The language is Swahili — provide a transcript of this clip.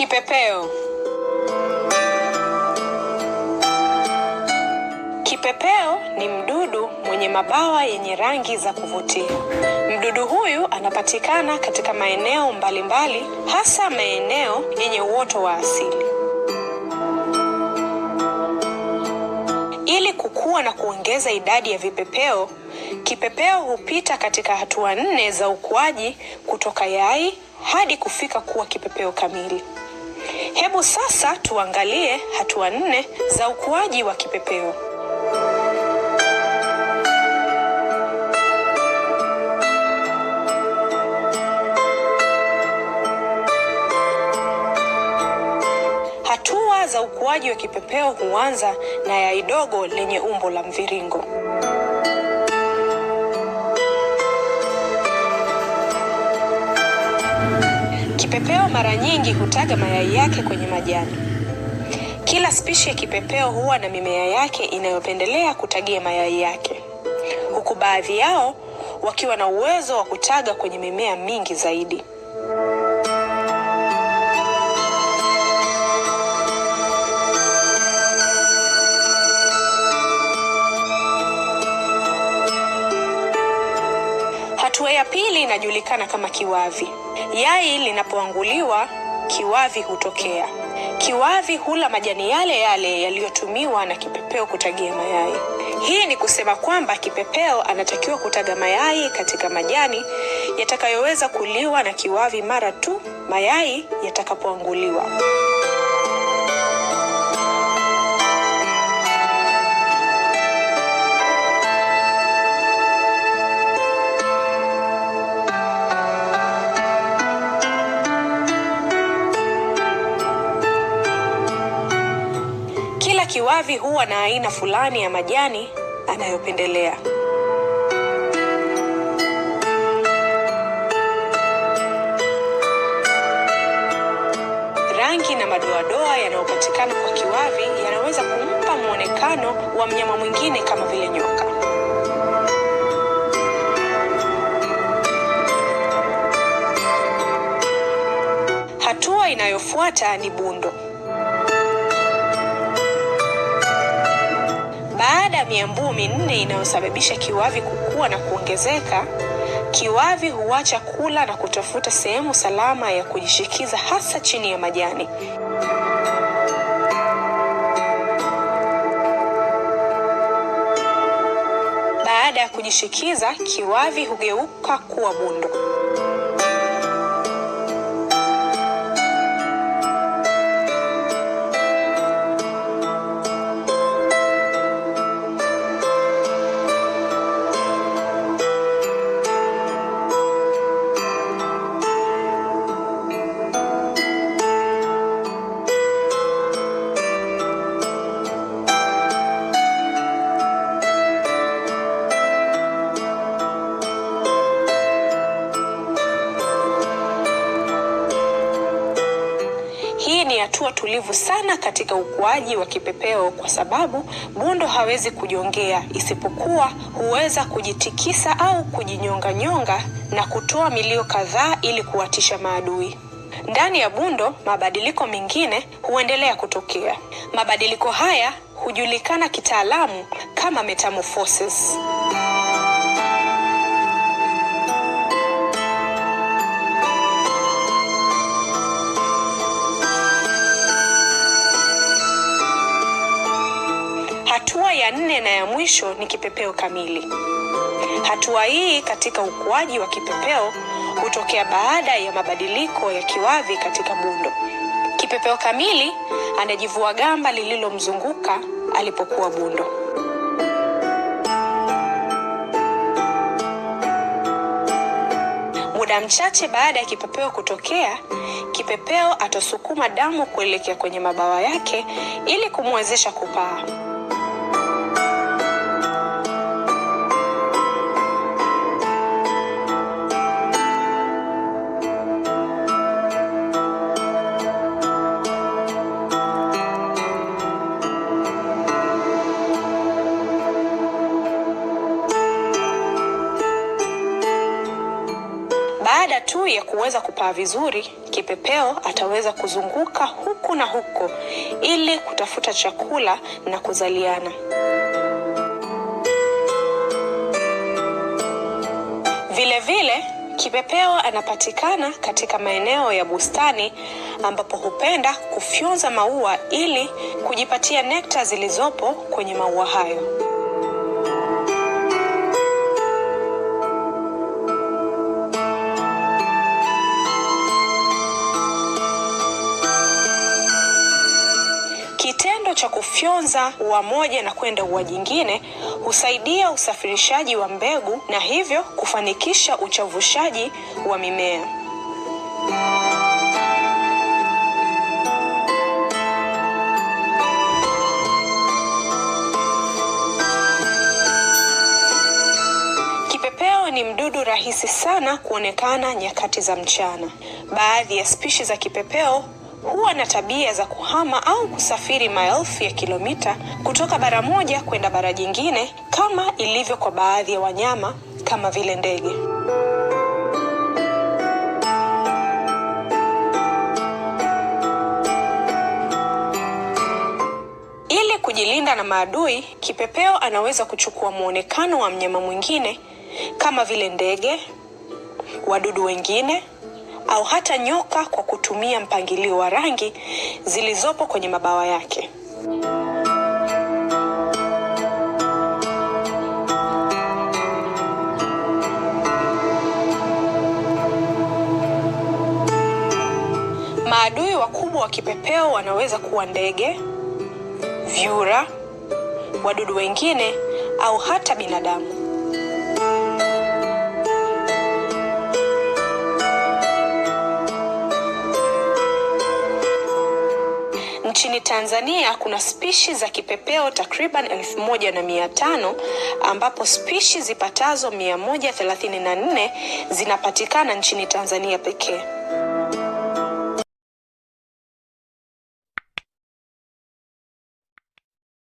Kipepeo. Kipepeo ni mdudu mwenye mabawa yenye rangi za kuvutia. Mdudu huyu anapatikana katika maeneo mbalimbali, mbali, hasa maeneo yenye uoto wa asili. Ili kukua na kuongeza idadi ya vipepeo, kipepeo hupita katika hatua nne za ukuaji kutoka yai hadi kufika kuwa kipepeo kamili. Hebu sasa tuangalie hatua nne za ukuaji wa kipepeo. Hatua za ukuaji wa kipepeo huanza na yai dogo lenye umbo la mviringo. Kipepeo mara nyingi hutaga mayai yake kwenye majani. Kila spishi ya kipepeo huwa na mimea yake inayopendelea kutagia mayai yake, huku baadhi yao wakiwa na uwezo wa kutaga kwenye mimea mingi zaidi. Pili inajulikana kama kiwavi. Yai linapoanguliwa, kiwavi hutokea. Kiwavi hula majani yale yale yaliyotumiwa na kipepeo kutagia mayai. Hii ni kusema kwamba kipepeo anatakiwa kutaga mayai katika majani yatakayoweza kuliwa na kiwavi mara tu mayai yatakapoanguliwa. Kiwavi huwa na aina fulani ya majani anayopendelea. Rangi na madoadoa yanayopatikana kwa kiwavi yanaweza kumpa mwonekano wa mnyama mwingine kama vile nyoka. Hatua inayofuata ni bundo. Baada ya miambuu minne inayosababisha kiwavi kukua na kuongezeka, kiwavi huacha kula na kutafuta sehemu salama ya kujishikiza hasa chini ya majani. Baada ya kujishikiza, kiwavi hugeuka kuwa bundo. Hatua tulivu sana katika ukuaji wa kipepeo kwa sababu bundo hawezi kujongea, isipokuwa huweza kujitikisa au kujinyonganyonga na kutoa milio kadhaa ili kuwatisha maadui. Ndani ya bundo, mabadiliko mengine huendelea kutokea. Mabadiliko haya hujulikana kitaalamu kama metamorphosis. Hatua ya nne na ya mwisho ni kipepeo kamili. Hatua hii katika ukuaji wa kipepeo hutokea baada ya mabadiliko ya kiwavi katika bundo. Kipepeo kamili anajivua gamba lililomzunguka alipokuwa bundo. Muda mchache baada ya kipepeo kutokea, kipepeo atasukuma damu kuelekea kwenye mabawa yake ili kumwezesha kupaa. Kuweza kupaa vizuri, kipepeo ataweza kuzunguka huku na huko ili kutafuta chakula na kuzaliana. Vile vile kipepeo anapatikana katika maeneo ya bustani ambapo hupenda kufyonza maua ili kujipatia nekta zilizopo kwenye maua hayo. Kufyonza ua moja na kwenda ua jingine husaidia usafirishaji wa mbegu na hivyo kufanikisha uchavushaji wa mimea. Kipepeo ni mdudu rahisi sana kuonekana nyakati za mchana. Baadhi ya spishi za kipepeo huwa na tabia za kuhama au kusafiri maelfu ya kilomita kutoka bara moja kwenda bara jingine kama ilivyo kwa baadhi ya wanyama kama vile ndege. Ili kujilinda na maadui, kipepeo anaweza kuchukua muonekano wa mnyama mwingine kama vile ndege, wadudu wengine au hata nyoka kwa kutumia mpangilio wa rangi zilizopo kwenye mabawa yake. Maadui wakubwa wa kipepeo wanaweza kuwa ndege, vyura, wadudu wengine au hata binadamu. Nchini Tanzania kuna spishi za kipepeo takriban elfu moja na mia tano ambapo spishi zipatazo mia moja thelathini na nne zinapatikana nchini Tanzania pekee.